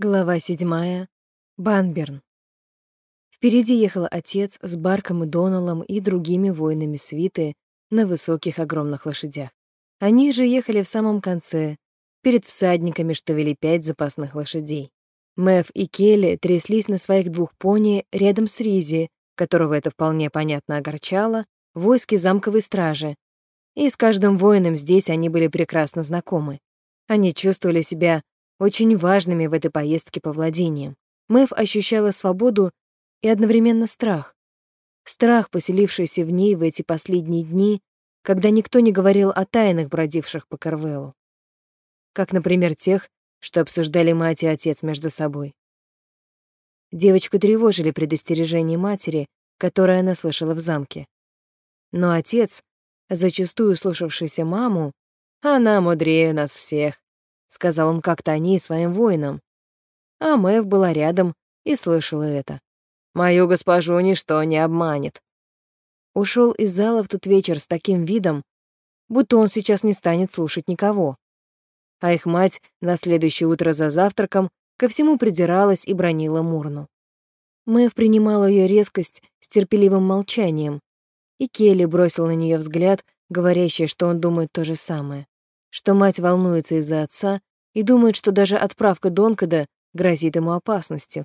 Глава седьмая. Банберн. Впереди ехал отец с Барком и Доналом и другими воинами свиты на высоких огромных лошадях. Они же ехали в самом конце, перед всадниками, что вели пять запасных лошадей. Мэв и Келли тряслись на своих двух пони рядом с Ризи, которого это вполне понятно огорчало, в войске замковой стражи. И с каждым воином здесь они были прекрасно знакомы. Они чувствовали себя очень важными в этой поездке по владениям. Мэв ощущала свободу и одновременно страх. Страх, поселившийся в ней в эти последние дни, когда никто не говорил о тайнах, бродивших по Карвеллу. Как, например, тех, что обсуждали мать и отец между собой. Девочку тревожили предостережения матери, которое она слышала в замке. Но отец, зачастую слушавшийся маму, она мудрее нас всех, — сказал он как-то о ней своим воинам. А Мэв была рядом и слышала это. «Мою госпожу ничто не обманет». Ушел из зала в тот вечер с таким видом, будто он сейчас не станет слушать никого. А их мать на следующее утро за завтраком ко всему придиралась и бронила Мурну. Мэв принимала ее резкость с терпеливым молчанием, и Келли бросил на нее взгляд, говорящий, что он думает то же самое что мать волнуется из-за отца и думает, что даже отправка Донкада грозит ему опасностью.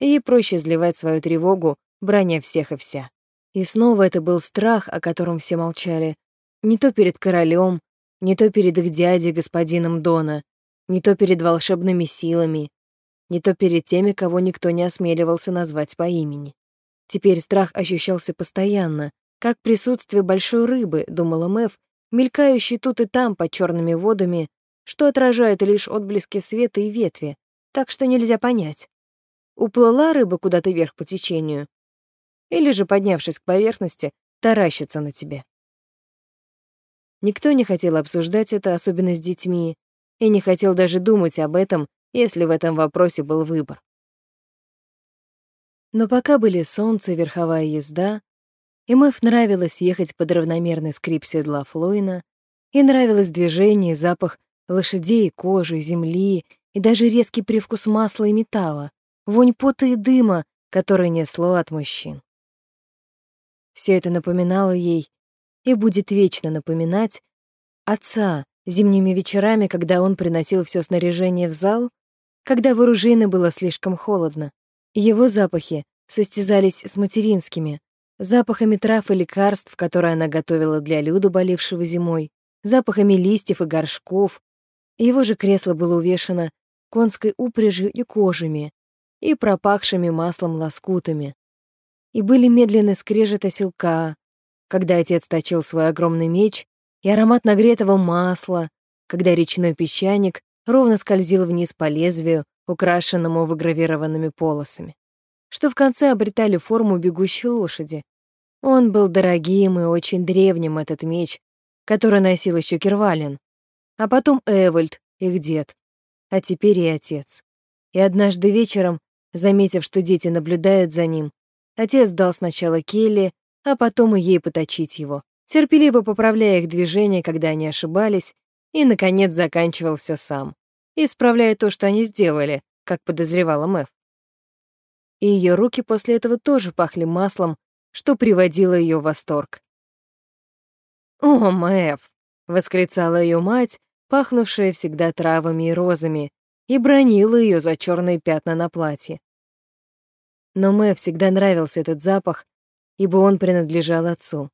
Ей проще изливать свою тревогу, броня всех и вся. И снова это был страх, о котором все молчали. Не то перед королем, не то перед их дядей, господином Дона, не то перед волшебными силами, не то перед теми, кого никто не осмеливался назвать по имени. Теперь страх ощущался постоянно, как присутствие большой рыбы, думала Мэв, мелькающий тут и там под черными водами, что отражает лишь отблески света и ветви, так что нельзя понять, уплыла рыба куда-то вверх по течению, или же, поднявшись к поверхности, таращится на тебе. Никто не хотел обсуждать это, особенно с детьми, и не хотел даже думать об этом, если в этом вопросе был выбор. Но пока были солнце верховая езда, и Мэв нравилось ехать под равномерный скрип седла Флойна, и нравилось движение и запах лошадей, кожи, земли, и даже резкий привкус масла и металла, вонь пота и дыма, который несло от мужчин. Все это напоминало ей, и будет вечно напоминать, отца зимними вечерами, когда он приносил все снаряжение в зал, когда в оружейной было слишком холодно. Его запахи состязались с материнскими, запахами трав и лекарств, которые она готовила для Люду, болевшего зимой, запахами листьев и горшков. Его же кресло было увешано конской упряжью и кожами, и пропахшими маслом лоскутами. И были медленные скрежет оселка, когда отец точил свой огромный меч, и аромат нагретого масла, когда речной песчаник ровно скользил вниз по лезвию, украшенному выгравированными полосами что в конце обретали форму бегущей лошади. Он был дорогим и очень древним, этот меч, который носил еще Кирвалин, а потом Эвальд, их дед, а теперь и отец. И однажды вечером, заметив, что дети наблюдают за ним, отец дал сначала Келли, а потом и ей поточить его, терпеливо поправляя их движения, когда они ошибались, и, наконец, заканчивал все сам, исправляя то, что они сделали, как подозревала Мэв и ее руки после этого тоже пахли маслом, что приводило ее в восторг. «О, Мэв!» — восклицала ее мать, пахнувшая всегда травами и розами, и бронила ее за черные пятна на платье. Но Мэв всегда нравился этот запах, ибо он принадлежал отцу.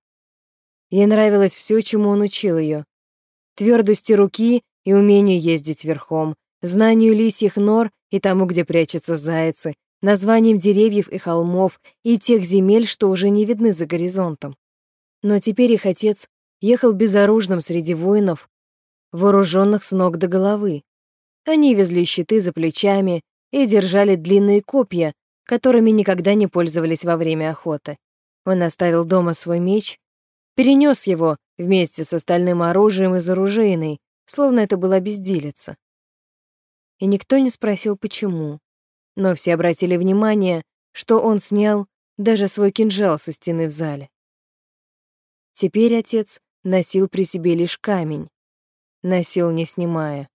Ей нравилось все, чему он учил ее: твердости руки и умению ездить верхом, знанию лисьих нор и тому, где прячутся зайцы, названием деревьев и холмов и тех земель, что уже не видны за горизонтом. Но теперь их отец ехал безоружным среди воинов, вооруженных с ног до головы. Они везли щиты за плечами и держали длинные копья, которыми никогда не пользовались во время охоты. Он оставил дома свой меч, перенес его вместе с остальным оружием из оружейной, словно это была безделица. И никто не спросил, почему но все обратили внимание, что он снял даже свой кинжал со стены в зале. Теперь отец носил при себе лишь камень, носил не снимая.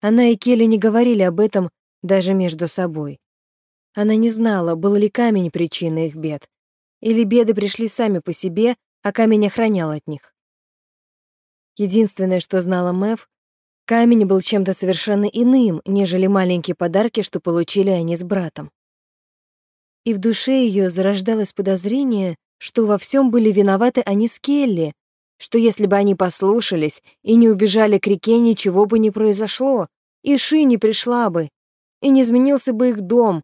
Она и Келли не говорили об этом, даже между собой. Она не знала, был ли камень причиной их бед, или беды пришли сами по себе, а камень охранял от них. Единственное, что знала Мэв, камень был чем-то совершенно иным, нежели маленькие подарки, что получили они с братом. И в душе ее зарождалось подозрение, что во всем были виноваты они с Келли, что если бы они послушались и не убежали к реке, ничего бы не произошло, и Ши не пришла бы, и не изменился бы их дом,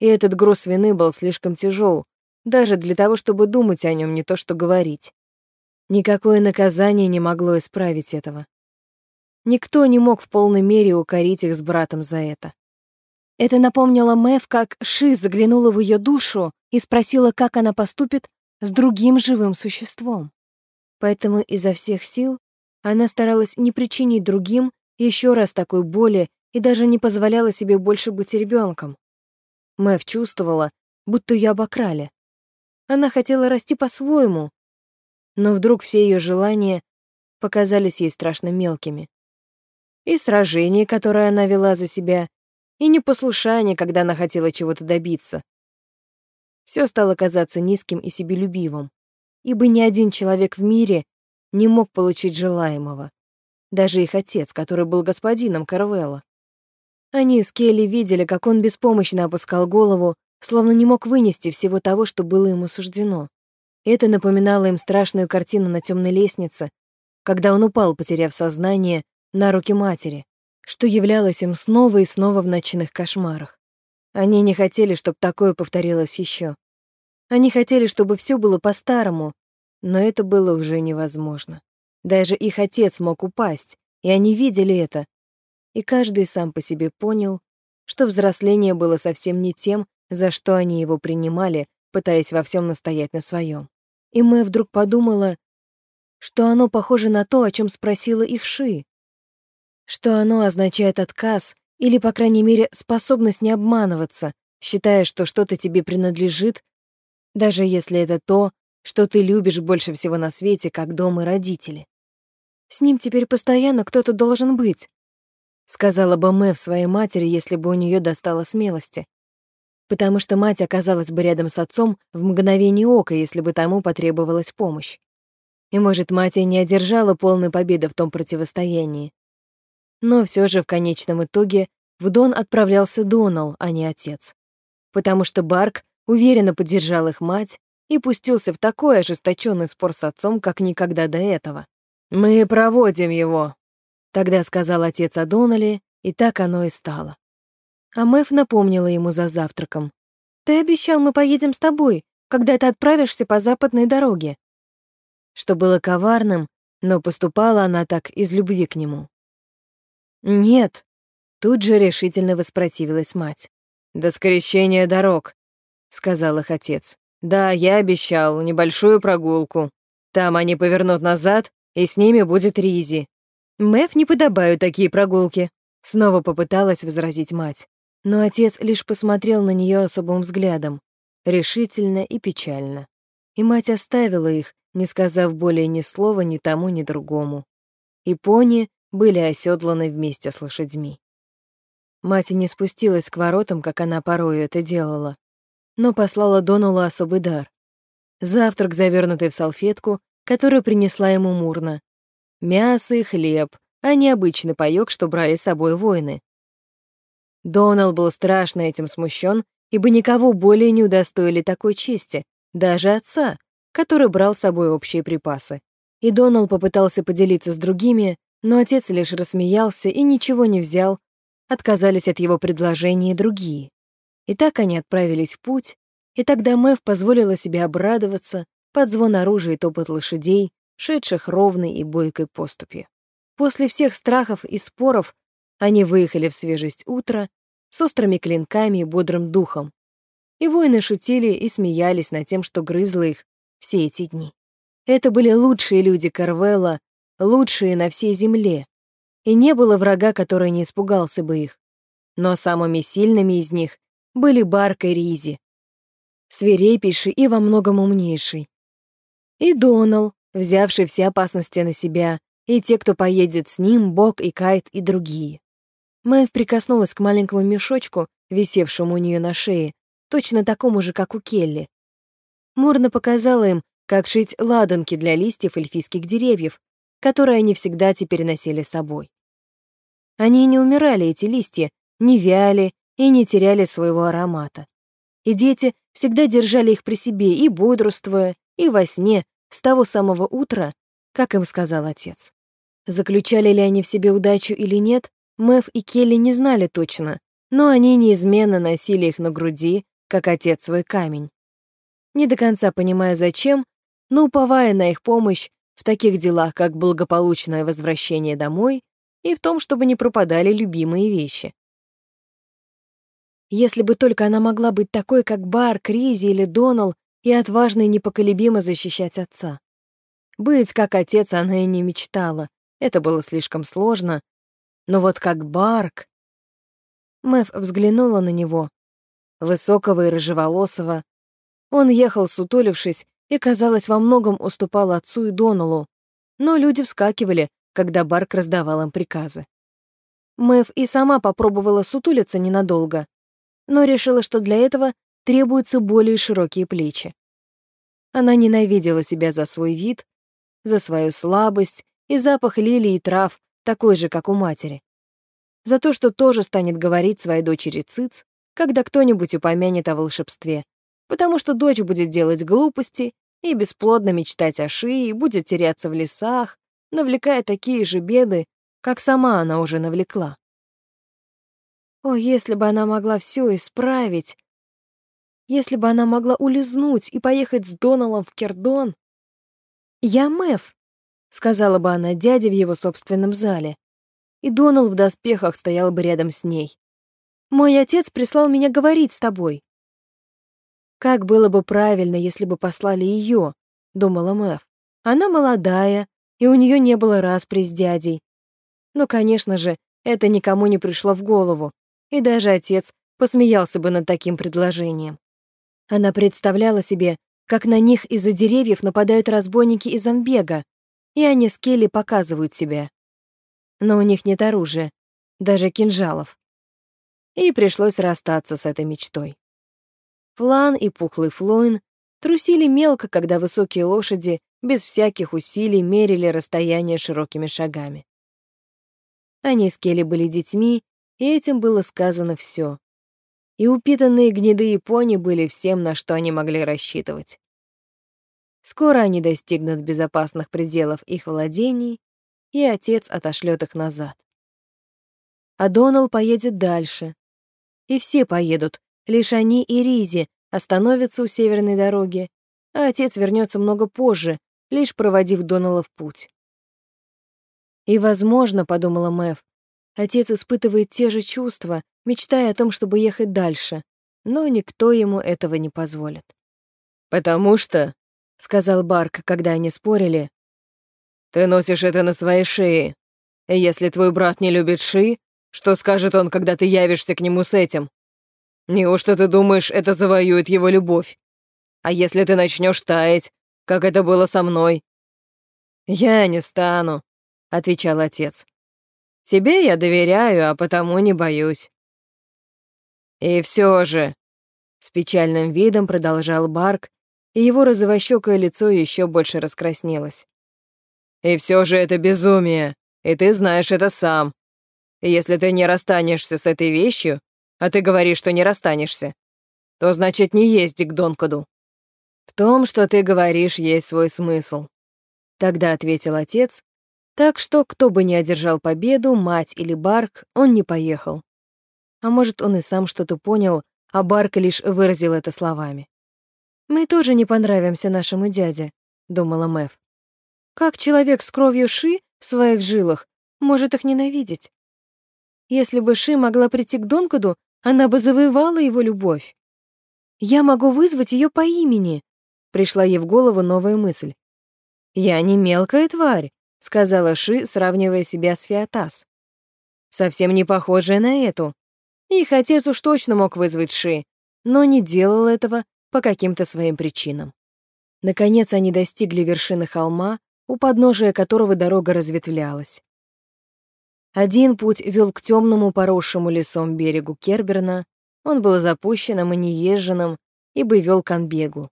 и этот груз вины был слишком тяжел, даже для того, чтобы думать о нем, не то что говорить. Никакое наказание не могло исправить этого. Никто не мог в полной мере укорить их с братом за это. Это напомнило Мэв, как Ши заглянула в ее душу и спросила, как она поступит с другим живым существом. Поэтому изо всех сил она старалась не причинить другим еще раз такой боли и даже не позволяла себе больше быть ребенком. Мэв чувствовала, будто ее обокрали. Она хотела расти по-своему, но вдруг все ее желания показались ей страшно мелкими. И сражение, которое она вела за себя, и непослушание, когда она хотела чего-то добиться. Все стало казаться низким и себелюбивым, ибо ни один человек в мире не мог получить желаемого. Даже их отец, который был господином Карвелла. Они с Келли видели, как он беспомощно опускал голову, словно не мог вынести всего того, что было ему суждено. Это напоминало им страшную картину на темной лестнице, когда он упал, потеряв сознание, на руки матери, что являлось им снова и снова в ночных кошмарах. Они не хотели, чтобы такое повторилось еще. Они хотели, чтобы все было по-старому, но это было уже невозможно. Даже их отец мог упасть, и они видели это, и каждый сам по себе понял, что взросление было совсем не тем, за что они его принимали, пытаясь во всем настоять на своем. И Мэ вдруг подумала, что оно похоже на то, о чем спросила их Ши, что оно означает отказ или, по крайней мере, способность не обманываться, считая, что что-то тебе принадлежит, даже если это то, что ты любишь больше всего на свете, как дом и родители. С ним теперь постоянно кто-то должен быть, сказала бы Мэв своей матери, если бы у нее достало смелости. Потому что мать оказалась бы рядом с отцом в мгновение ока, если бы тому потребовалась помощь. И, может, мать и не одержала полной победы в том противостоянии. Но все же в конечном итоге в Дон отправлялся Донал, а не отец. Потому что Барк уверенно поддержал их мать и пустился в такой ожесточенный спор с отцом, как никогда до этого. «Мы проводим его», Тогда сказал отец о Донале, и так оно и стало. А Мэв напомнила ему за завтраком. «Ты обещал, мы поедем с тобой, когда ты отправишься по западной дороге». Что было коварным, но поступала она так из любви к нему. «Нет», — тут же решительно воспротивилась мать. «До скрещения дорог», — сказал их отец. «Да, я обещал, небольшую прогулку. Там они повернут назад, и с ними будет Ризи. Мэв не подобают такие прогулки», — снова попыталась возразить мать. Но отец лишь посмотрел на нее особым взглядом, решительно и печально. И мать оставила их, не сказав более ни слова ни тому, ни другому. И пони были оседланы вместе с лошадьми. Мать не спустилась к воротам, как она порою это делала, но послала Донулу особый дар. Завтрак, завернутый в салфетку, которую принесла ему Мурна, мясо и хлеб, а не обычный паёк, что брали с собой воины. Донал был страшно этим смущен, ибо никого более не удостоили такой чести, даже отца, который брал с собой общие припасы. И Донал попытался поделиться с другими, но отец лишь рассмеялся и ничего не взял, отказались от его предложения другие. И так они отправились в путь, и тогда Мэв позволила себе обрадоваться под звон оружия и топот лошадей, шедших ровной и бойкой поступью. После всех страхов и споров они выехали в свежесть утра с острыми клинками и бодрым духом. И воины шутили и смеялись над тем, что грызло их все эти дни. Это были лучшие люди Карвелла, лучшие на всей земле. И не было врага, который не испугался бы их. Но самыми сильными из них были Барк и Ризи, свирепейший и во многом умнейший. И Донал, взявший все опасности на себя, и те, кто поедет с ним, Бог и Кайт и другие. Мэв прикоснулась к маленькому мешочку, висевшему у нее на шее, точно такому же, как у Келли. Морна показала им, как шить ладанки для листьев эльфийских деревьев, которые они всегда теперь носили с собой. Они не умирали, эти листья, не вяли и не теряли своего аромата. И дети всегда держали их при себе и бодрствуя, и во сне, с того самого утра, как им сказал отец. Заключали ли они в себе удачу или нет, Мэв и Келли не знали точно, но они неизменно носили их на груди, как отец свой камень. Не до конца понимая зачем, но уповая на их помощь в таких делах, как благополучное возвращение домой и в том, чтобы не пропадали любимые вещи. Если бы только она могла быть такой, как Бар, Кризи или Донал, и отважно и непоколебимо защищать отца. Быть как отец она и не мечтала, это было слишком сложно. Но вот как Барк... Мэв взглянула на него, высокого и рыжеволосого. Он ехал, сутулившись, и, казалось, во многом уступал отцу и Доналу, но люди вскакивали, когда Барк раздавал им приказы. Мэв и сама попробовала сутулиться ненадолго, но решила, что для этого требуются более широкие плечи. Она ненавидела себя за свой вид, за свою слабость и запах лилий и трав, такой же, как у матери. За то, что тоже станет говорить своей дочери Циц, когда кто-нибудь упомянет о волшебстве, потому что дочь будет делать глупости и бесплодно мечтать о шее, и будет теряться в лесах, навлекая такие же беды, как сама она уже навлекла. О, если бы она могла все исправить! Если бы она могла улизнуть и поехать с Доналом в Кердон! «Я Мэв», — сказала бы она дяде в его собственном зале, и Донал в доспехах стоял бы рядом с ней. «Мой отец прислал меня говорить с тобой». Как было бы правильно, если бы послали ее, думала Мэв. Она молодая, и у нее не было распри с дядей. Но, конечно же, это никому не пришло в голову, и даже отец посмеялся бы над таким предложением. Она представляла себе, как на них из-за деревьев нападают разбойники из Анбега, и они с Келли показывают себя. Но у них нет оружия, даже кинжалов. И пришлось расстаться с этой мечтой. Флан и пухлый Флоин трусили мелко, когда высокие лошади без всяких усилий мерили расстояние широкими шагами. Они с Келли были детьми, и этим было сказано все. И упитанные гнедые пони были всем, на что они могли рассчитывать. Скоро они достигнут безопасных пределов их владений, и отец отошлет их назад. А Донал поедет дальше. И все поедут, Лишь они и Ризи остановятся у северной дороги, а отец вернется много позже, лишь проводив Донала в путь. И, возможно, подумала Мэв, отец испытывает те же чувства, мечтая о том, чтобы ехать дальше, но никто ему этого не позволит. «Потому что», — сказал Барк, когда они спорили, «ты носишь это на своей шее. И если твой брат не любит Ши, что скажет он, когда ты явишься к нему с этим?» Неужто ты думаешь, это завоюет его любовь? А если ты начнешь таять, как это было со мной?» «Я не стану», — отвечал отец. «Тебе я доверяю, а потому не боюсь». «И все же», — с печальным видом продолжал Барк, и его розовощёкое лицо еще больше раскраснелось. «И все же это безумие, и ты знаешь это сам. И если ты не расстанешься с этой вещью, а ты говоришь, что не расстанешься, то значит не езди к Донкоду. В том, что ты говоришь, есть свой смысл. Тогда ответил отец, так что, кто бы ни одержал победу, мать или Барк, он не поехал. А может, он и сам что-то понял, а Барк лишь выразил это словами. «Мы тоже не понравимся нашему дяде», — думала Мэв. «Как человек с кровью Ши в своих жилах может их ненавидеть? Если бы Ши могла прийти к Донкоду, она бы завоевала его любовь. Я могу вызвать ее по имени. Пришла ей в голову новая мысль. Я не мелкая тварь, сказала Ши, сравнивая себя с Фиатас. Совсем не похожая на эту. Их отец уж точно мог вызвать Ши, но не делал этого по каким-то своим причинам. Наконец они достигли вершины холма, у подножия которого дорога разветвлялась. Один путь вел к темному поросшему лесом берегу Керберна, он был запущенным и неезженным, ибо вел к Анбегу.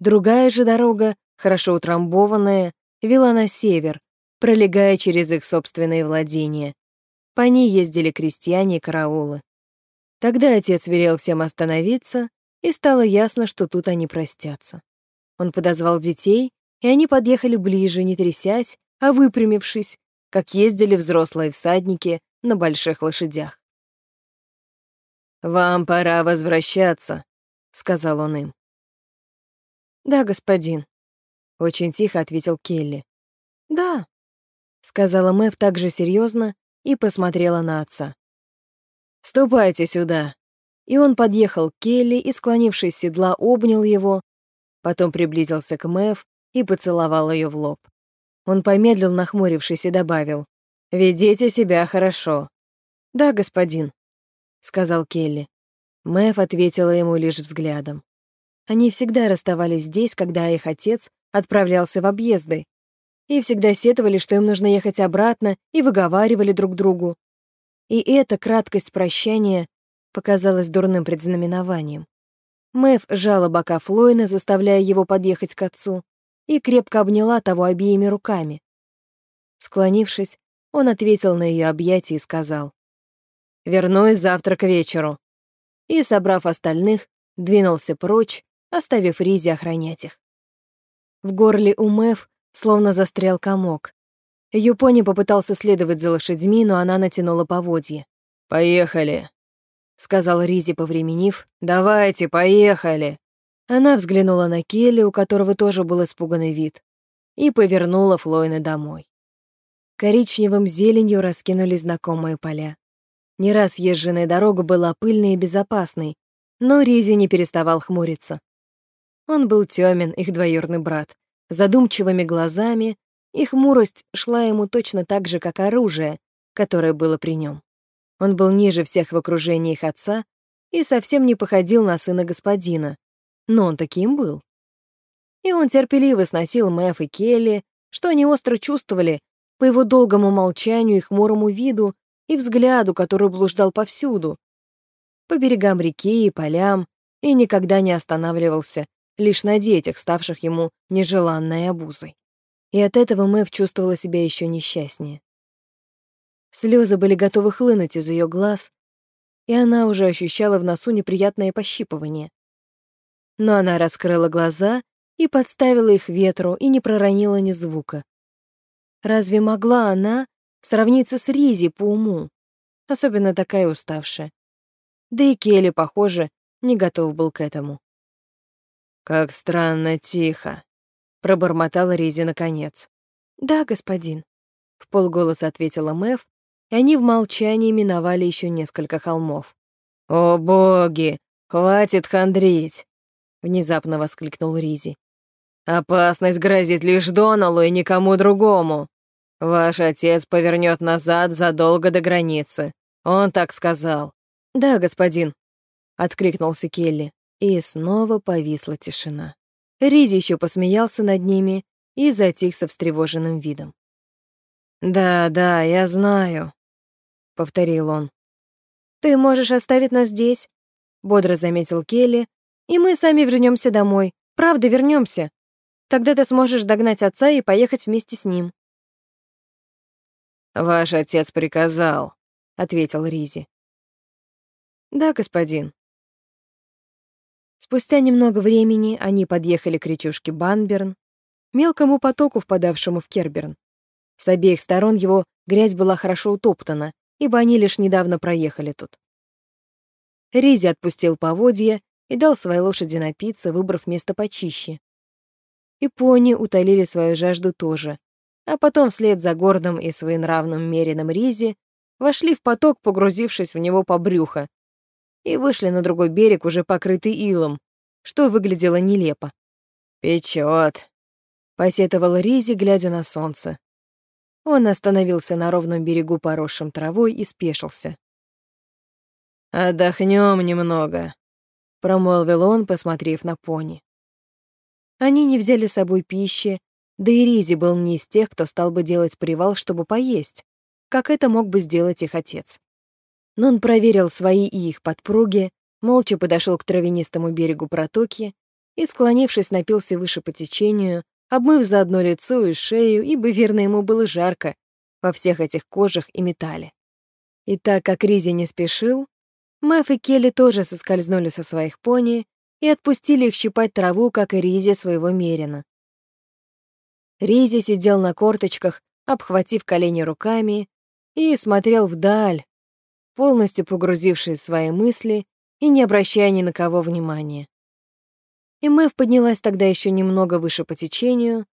Другая же дорога, хорошо утрамбованная, вела на север, пролегая через их собственные владения. По ней ездили крестьяне и караулы. Тогда отец велел всем остановиться, и стало ясно, что тут они простятся. Он подозвал детей, и они подъехали ближе, не трясясь, а выпрямившись, как ездили взрослые всадники на больших лошадях. «Вам пора возвращаться», — сказал он им. «Да, господин», — очень тихо ответил Келли. «Да», — сказала Мэв также серьезно и посмотрела на отца. «Ступайте сюда». И он подъехал к Келли и, склонившись с седла, обнял его, потом приблизился к Мэв и поцеловал ее в лоб. Он помедлил, нахмурившись, и добавил. «Ведите себя хорошо». «Да, господин», — сказал Келли. Мэв ответила ему лишь взглядом. Они всегда расставались здесь, когда их отец отправлялся в объезды, и всегда сетовали, что им нужно ехать обратно, и выговаривали друг другу. И эта краткость прощания показалась дурным предзнаменованием. Мэв сжала бока Флойна, заставляя его подъехать к отцу и крепко обняла того обеими руками. Склонившись, он ответил на ее объятие и сказал, «Вернусь завтра к вечеру». И, собрав остальных, двинулся прочь, оставив Ризи охранять их. В горле у Мэв словно застрял комок. Юпони попытался следовать за лошадьми, но она натянула поводье. «Поехали», — сказал Ризи, повременив. «Давайте, поехали». Она взглянула на Келли, у которого тоже был испуганный вид, и повернула Флойна домой. Коричневым зеленью раскинулись знакомые поля. Не раз езженная дорога была пыльной и безопасной, но Ризи не переставал хмуриться. Он был тёмен, их двоюродный брат, задумчивыми глазами, и хмурость шла ему точно так же, как оружие, которое было при нем. Он был ниже всех в окружении их отца и совсем не походил на сына господина, но он таким был. И он терпеливо сносил Мэф и Келли, что они остро чувствовали по его долгому молчанию и хмурому виду и взгляду, который блуждал повсюду, по берегам реки и полям, и никогда не останавливался лишь на детях, ставших ему нежеланной обузой. И от этого Мэв чувствовала себя еще несчастнее. Слезы были готовы хлынуть из ее глаз, и она уже ощущала в носу неприятное пощипывание но она раскрыла глаза и подставила их ветру и не проронила ни звука. Разве могла она сравниться с Ризи по уму, особенно такая уставшая? Да и Келли, похоже, не готов был к этому. «Как странно тихо», — пробормотала Ризи наконец. «Да, господин», — в полголоса ответила Мэв, и они в молчании миновали еще несколько холмов. «О боги, хватит хандрить!» Внезапно воскликнул Ризи. Опасность грозит лишь Доналу и никому другому. Ваш отец повернет назад задолго до границы. Он так сказал. Да, господин, откликнулся Келли, и снова повисла тишина. Ризи еще посмеялся над ними и затих со встревоженным видом. «Да, да, я знаю», — повторил он. «Ты можешь оставить нас здесь», — бодро заметил Келли, и мы сами вернемся домой. Правда, вернемся. Тогда ты сможешь догнать отца и поехать вместе с ним». «Ваш отец приказал», — ответил Ризи. «Да, господин». Спустя немного времени они подъехали к речушке Банберн, мелкому потоку, впадавшему в Керберн. С обеих сторон его грязь была хорошо утоптана, ибо они лишь недавно проехали тут. Ризи отпустил поводья и дал своей лошади напиться, выбрав место почище. И пони утолили свою жажду тоже, а потом вслед за гордым и своенравным мерином Ризи вошли в поток, погрузившись в него по брюхо, и вышли на другой берег, уже покрытый илом, что выглядело нелепо. «Печёт», — посетовал Ризи, глядя на солнце. Он остановился на ровном берегу, поросшем травой, и спешился. «Отдохнём немного», промолвил он, посмотрев на пони. Они не взяли с собой пищи, да и Ризи был не из тех, кто стал бы делать привал, чтобы поесть. как это мог бы сделать их отец. Но он проверил свои и их подпруги, молча подошел к травянистому берегу протоки и, склонившись, напился выше по течению, обмыв заодно лицо и шею, ибо верно ему было жарко во всех этих кожах и металле. И так как Ризи не спешил, Мэф и Келли тоже соскользнули со своих пони и отпустили их щипать траву, как и Ризи своего мерина. Ризи сидел на корточках, обхватив колени руками, и смотрел вдаль, полностью погрузившись в свои мысли и не обращая ни на кого внимания. И Мэв поднялась тогда еще немного выше по течению,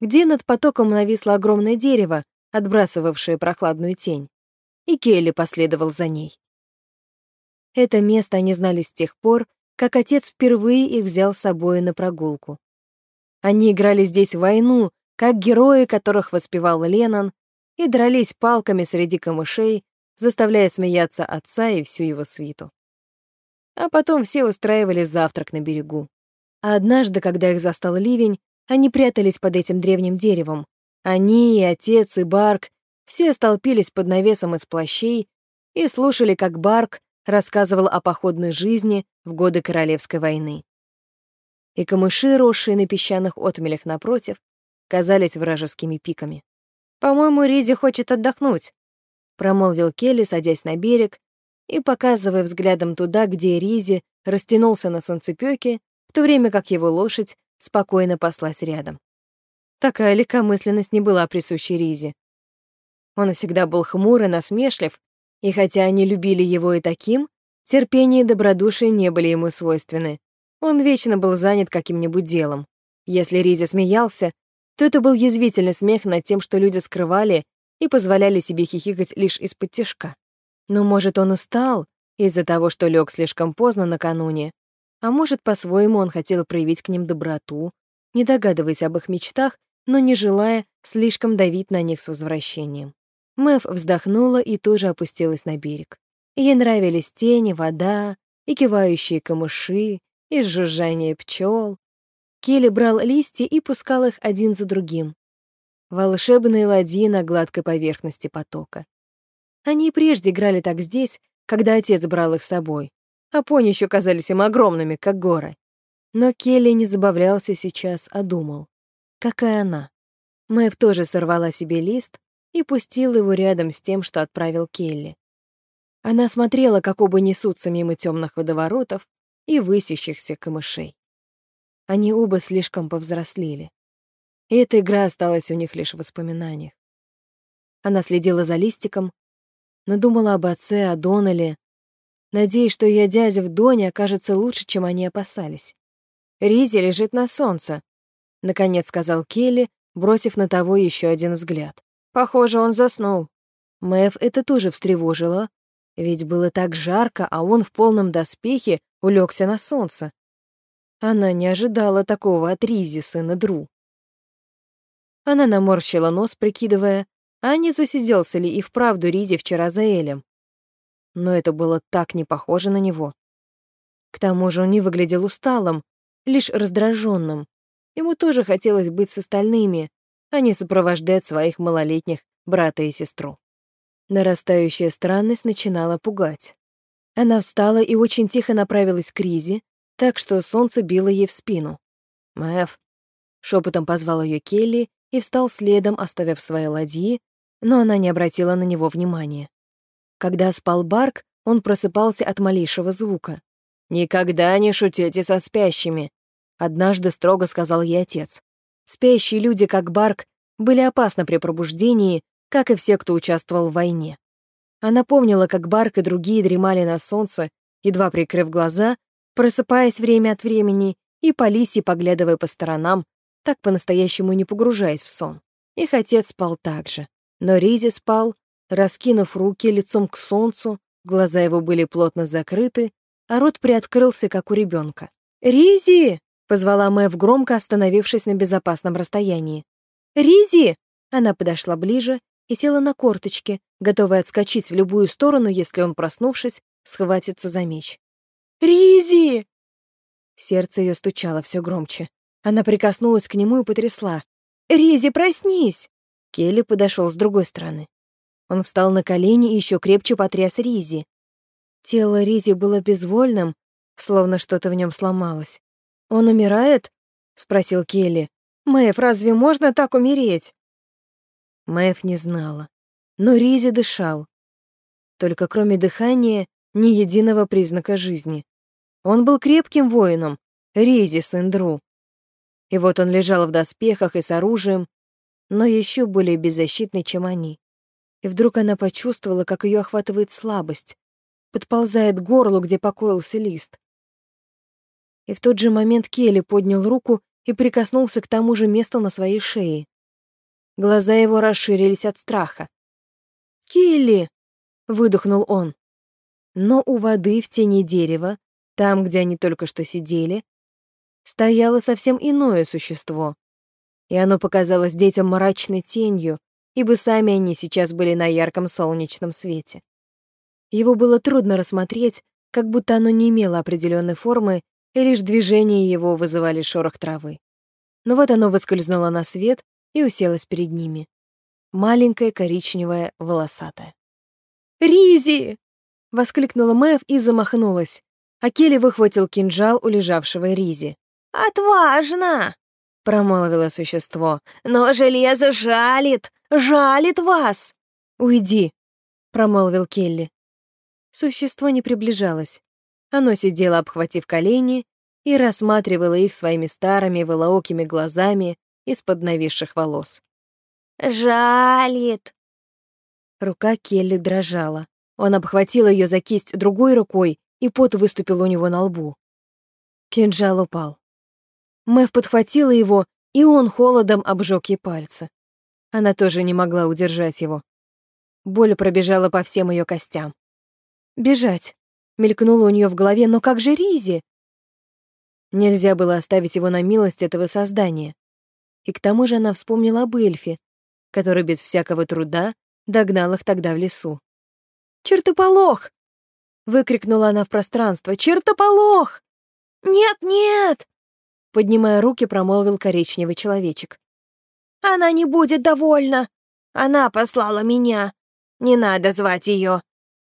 где над потоком нависло огромное дерево, отбрасывавшее прохладную тень, и Келли последовал за ней. Это место они знали с тех пор, как отец впервые их взял с собой на прогулку. Они играли здесь в войну, как герои, которых воспевал Леннон, и дрались палками среди камышей, заставляя смеяться отца и всю его свиту. А потом все устраивали завтрак на берегу. А однажды, когда их застал ливень, они прятались под этим древним деревом. Они, и отец, и Барк, все столпились под навесом из плащей и слушали, как Барк рассказывал о походной жизни в годы Королевской войны. И камыши, росшие на песчаных отмелях напротив, казались вражескими пиками. «По-моему, Ризи хочет отдохнуть», — промолвил Келли, садясь на берег и показывая взглядом туда, где Ризи растянулся на солнцепёке, в то время как его лошадь спокойно паслась рядом. Такая легкомысленность не была присуща Ризи. Он всегда был хмур и насмешлив, и хотя они любили его и таким, терпение и добродушие не были ему свойственны. Он вечно был занят каким-нибудь делом. Если Ризи смеялся, то это был язвительный смех над тем, что люди скрывали и позволяли себе хихикать лишь из-под тяжка. Но, может, он устал из-за того, что лег слишком поздно накануне, а может, по-своему он хотел проявить к ним доброту, не догадываясь об их мечтах, но не желая слишком давить на них с возвращением. Мэв вздохнула и тоже опустилась на берег. Ей нравились тени, вода, и кивающие камыши, и жужжание пчел, Келли брал листья и пускал их один за другим. Волшебные ладьи на гладкой поверхности потока. Они прежде играли так здесь, когда отец брал их с собой, а пони еще казались им огромными, как горы. Но Келли не забавлялся сейчас, а думал. Какая она? Мэв тоже сорвала себе лист и пустила его рядом с тем, что отправил Келли. Она смотрела, как оба несутся мимо темных водоворотов и высящихся камышей. Они оба слишком повзрослели. И эта игра осталась у них лишь в воспоминаниях. Она следила за листиком, но думала об отце, о Донале, надеясь, что ее дядя в Доне окажется лучше, чем они опасались. «Ризи лежит на солнце», — наконец сказал Келли, бросив на того еще один взгляд. «Похоже, он заснул». Мэв это тоже встревожило, ведь было так жарко, а он в полном доспехе улегся на солнце. Она не ожидала такого от Ризи, сына Дру. Она наморщила нос, прикидывая, а не засиделся ли и вправду Ризи вчера за Элем. Но это было так не похоже на него. К тому же он не выглядел усталым, лишь раздраженным. Ему тоже хотелось быть с остальными, а не сопровождать своих малолетних брата и сестру. Нарастающая странность начинала пугать. Она встала и очень тихо направилась к Ризе, так что солнце било ей в спину. «Мэв», — шепотом позвал ее Келли и встал следом, оставив свои ладьи, но она не обратила на него внимания. Когда спал Барк, он просыпался от малейшего звука. «Никогда не шутите со спящими», — однажды строго сказал ей отец. Спящие люди, как Барк, были опасны при пробуждении, как и все, кто участвовал в войне. Она помнила, как Барк и другие дремали на солнце, едва прикрыв глаза, просыпаясь время от времени и по лисе поглядывая по сторонам, так по-настоящему не погружаясь в сон. Их отец спал так же. Но Ризи спал, раскинув руки лицом к солнцу, глаза его были плотно закрыты, а рот приоткрылся, как у ребенка. «Ризи!» — позвала Мэв громко, остановившись на безопасном расстоянии. «Ризи!» Она подошла ближе и села на корточки, готовая отскочить в любую сторону, если он, проснувшись, схватится за меч. Ризи!» Сердце ее стучало все громче. Она прикоснулась к нему и потрясла. «Ризи, проснись!» Келли подошел с другой стороны. Он встал на колени и еще крепче потряс Ризи. Тело Ризи было безвольным, словно что-то в нем сломалось. «Он умирает?» — спросил Келли. «Мэв, разве можно так умереть?» Мэв не знала. Но Ризи дышал. Только кроме дыхания ни единого признака жизни. Он был крепким воином, Ризи, сын Дру. И вот он лежал в доспехах и с оружием, но еще более беззащитный, чем они. И вдруг она почувствовала, как ее охватывает слабость, подползает к горлу, где покоился лист. И в тот же момент Келли поднял руку и прикоснулся к тому же месту на своей шее. Глаза его расширились от страха. «Келли!» — выдохнул он. Но у воды в тени дерева, там, где они только что сидели, стояло совсем иное существо. И оно показалось детям мрачной тенью, ибо сами они сейчас были на ярком солнечном свете. Его было трудно рассмотреть, как будто оно не имело определенной формы, и лишь движения его вызывали шорох травы. Но вот оно выскользнуло на свет и уселось перед ними. Маленькое, коричневое, волосатое. «Ризи!» — воскликнула Мэв и замахнулась, а Келли выхватил кинжал у лежавшего Ризи. «Отважно!» — промолвило существо. «Но железо жалит, жалит вас!» «Уйди!» — промолвил Келли. Существо не приближалось. Оно сидело, обхватив колени, и рассматривало их своими старыми волоокими глазами из-под нависших волос. «Жалит!» Рука Келли дрожала. Он обхватил ее за кисть другой рукой, и пот выступил у него на лбу. Кинжал упал. Мэв подхватила его, и он холодом обжег ей пальцы. Она тоже не могла удержать его. Боль пробежала по всем ее костям. «Бежать!» — мелькнуло у нее в голове, но как же Ризи? Нельзя было оставить его на милость этого создания. И к тому же она вспомнила об эльфе, который без всякого труда догнал их тогда в лесу. «Чертополох!» — выкрикнула она в пространство. «Чертополох!» «Нет-нет!» поднимая руки, промолвил коричневый человечек. «Она не будет довольна! Она послала меня! Не надо звать ее!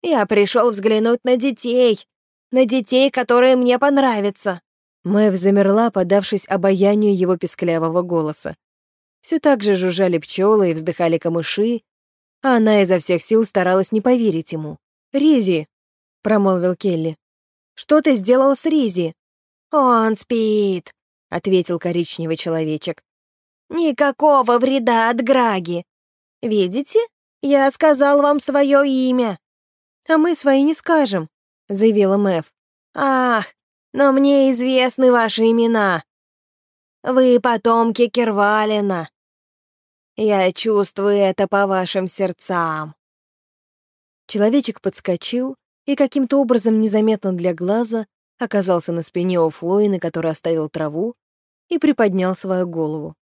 Я пришел взглянуть на детей! На детей, которые мне понравятся!» Мэв замерла, подавшись обаянию его песклявого голоса. Все так же жужжали пчелы и вздыхали камыши, а она изо всех сил старалась не поверить ему. «Ризи!» — промолвил Келли. «Что ты сделал с Ризи?» «Он спит», — ответил коричневый человечек. «Никакого вреда от Граги. Видите, я сказал вам свое имя». «А мы свои не скажем», — заявила Мэв. «Ах, но мне известны ваши имена. Вы потомки Кервалина. Я чувствую это по вашим сердцам». Человечек подскочил и каким-то образом незаметно для глаза оказался на спине у Флоины, который оставил траву, и приподнял свою голову.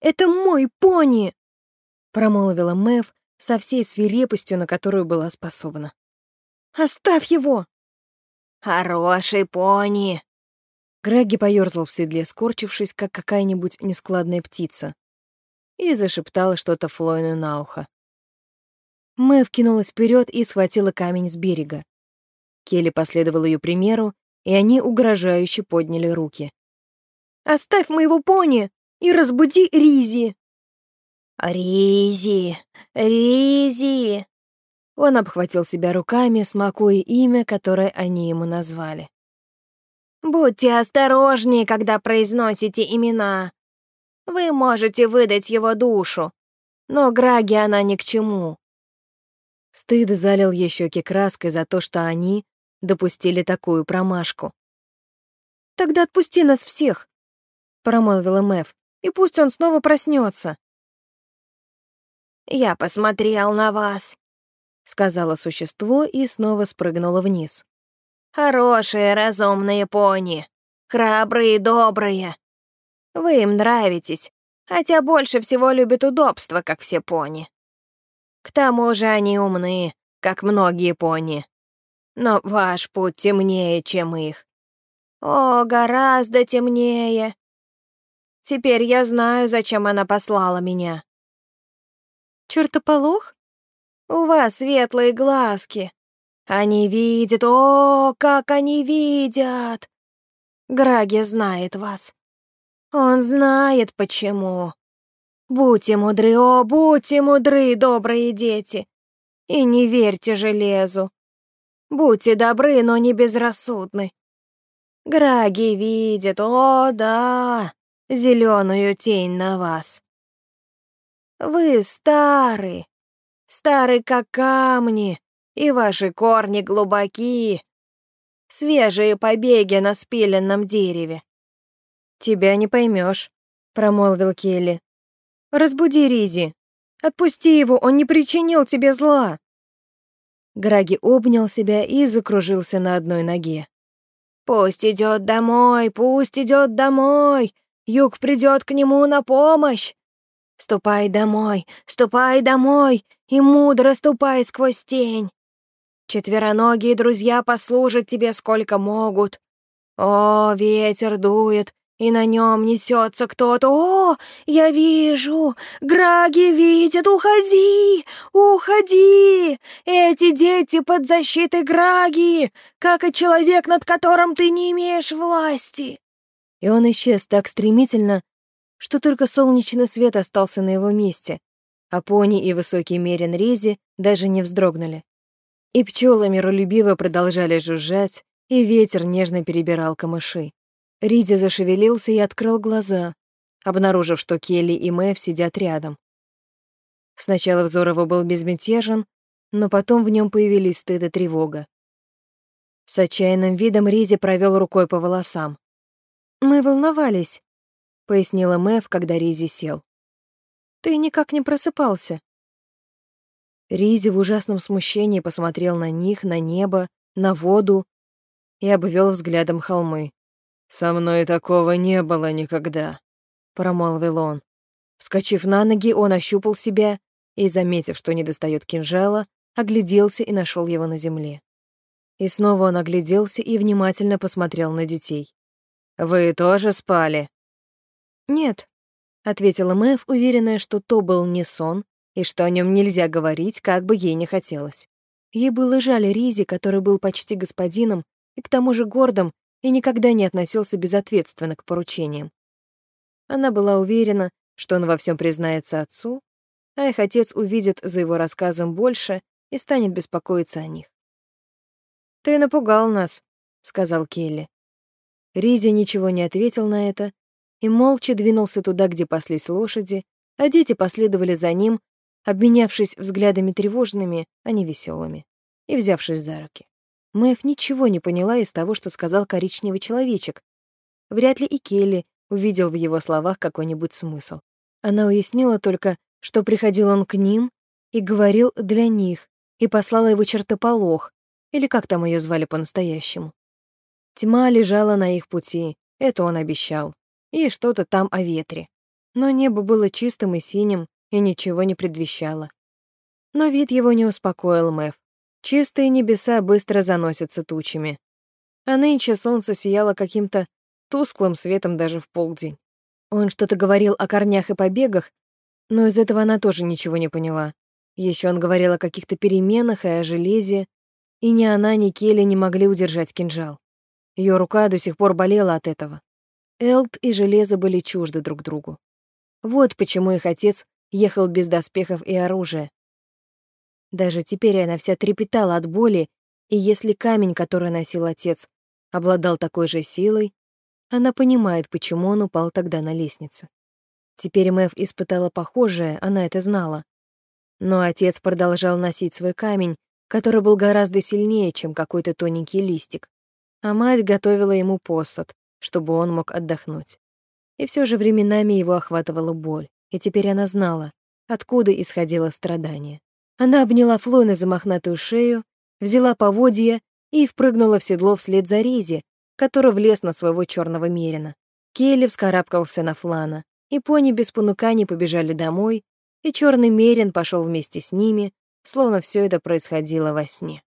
«Это мой пони!» — промолвила Мэв со всей свирепостью, на которую была способна. «Оставь его!» «Хороший пони!» Грегги поёрзал в седле, скорчившись, как какая-нибудь нескладная птица, и зашептала что-то Флойну на ухо. Мэв кинулась вперед и схватила камень с берега. Келли последовал ее примеру, и они угрожающе подняли руки. Оставь моего пони и разбуди Ризи!» «Ризи! Ризи!» Он обхватил себя руками, смакуя имя, которое они ему назвали. «Будьте осторожнее, когда произносите имена. Вы можете выдать его душу, но Граги она ни к чему». Стыд залил ей щеки краской за то, что они допустили такую промашку. «Тогда отпусти нас всех промолвила Мэв. «И пусть он снова проснется». «Я посмотрел на вас», — сказала существо и снова спрыгнуло вниз. «Хорошие, разумные пони, храбрые добрые. Вы им нравитесь, хотя больше всего любят удобства, как все пони. К тому же они умны, как многие пони. Но ваш путь темнее, чем их. О, гораздо темнее. Теперь я знаю, зачем она послала меня». «Чертополох?» У вас светлые глазки. Они видят, о, как они видят. Граги знает вас. Он знает, почему. Будьте мудры, о, будьте мудры, добрые дети, и не верьте железу. Будьте добры, но не безрассудны. Граги видят, о, да, зеленую тень на вас. Вы стары, стары как камни, и ваши корни глубоки, свежие побеги на спиленном дереве. «Тебя не поймешь, промолвил Келли. «Разбуди Ризи. Отпусти его, он не причинил тебе зла». Граги обнял себя и закружился на одной ноге. «Пусть идет домой, пусть идет домой. Юг придет к нему на помощь. Ступай домой, ступай домой и мудро ступай сквозь тень. Четвероногие друзья послужат тебе сколько могут. О, ветер дует, и на нем несется кто-то. О, я вижу! Граги видят! Уходи! Уходи! Эти дети под защитой Граги, как и человек, над которым ты не имеешь власти. И он исчез так стремительно, что только солнечный свет остался на его месте, а пони и высокий мерин Рези даже не вздрогнули. И пчелы миролюбиво продолжали жужжать, и ветер нежно перебирал камыши. Риди зашевелился и открыл глаза, обнаружив, что Келли и Мэв сидят рядом. Сначала взор его был безмятежен, но потом в нем появились стыд и тревога. С отчаянным видом Ризи провел рукой по волосам. «Мы волновались», — пояснила Мэв, когда Ризи сел. «Ты никак не просыпался». Ризи в ужасном смущении посмотрел на них, на небо, на воду и обвел взглядом холмы. «Со мной такого не было никогда», — промолвил он. Вскочив на ноги, он ощупал себя и, заметив, что не достает кинжала, огляделся и нашел его на земле. И снова он огляделся и внимательно посмотрел на детей. «Вы тоже спали?» «Нет», — ответила Мэв, уверенная, что то был не сон, и что о нем нельзя говорить, как бы ей не хотелось. Ей было жаль Ризи, который был почти господином и к тому же гордым, и никогда не относился безответственно к поручениям. Она была уверена, что он во всем признается отцу, а их отец увидит за его рассказом больше и станет беспокоиться о них. «Ты напугал нас», — сказал Келли. Ризи ничего не ответил на это и молча двинулся туда, где паслись лошади, а дети последовали за ним, обменявшись взглядами тревожными, а не веселыми, и взявшись за руки. Мэв ничего не поняла из того, что сказал коричневый человечек. Вряд ли и Келли увидел в его словах какой-нибудь смысл. Она уяснила только, что приходил он к ним и говорил для них, и послала его чертополох, или как там ее звали по-настоящему. Тьма лежала на их пути, это он обещал, и что-то там о ветре. Но небо было чистым и синим, и ничего не предвещало. Но вид его не успокоил Мэв. Чистые небеса быстро заносятся тучами. А нынче солнце сияло каким-то тусклым светом даже в полдень. Он что-то говорил о корнях и побегах, но из этого она тоже ничего не поняла. Еще он говорил о каких-то переменах и о железе, и ни она, ни Келли не могли удержать кинжал. Ее рука до сих пор болела от этого. Элт и железо были чужды друг другу. Вот почему их отец ехал без доспехов и оружия. Даже теперь она вся трепетала от боли, и если камень, который носил отец, обладал такой же силой, она понимает, почему он упал тогда на лестнице. Теперь Мэв испытала похожее, она это знала. Но отец продолжал носить свой камень, который был гораздо сильнее, чем какой-то тоненький листик. А мать готовила ему посад, чтобы он мог отдохнуть. И все же временами его охватывала боль и теперь она знала, откуда исходило страдание. Она обняла Флойна за мохнатую шею, взяла поводья и впрыгнула в седло вслед за Рези, который влез на своего черного мерина. Келли вскарабкался на Флана, и пони без понуканий побежали домой, и черный мерин пошел вместе с ними, словно все это происходило во сне.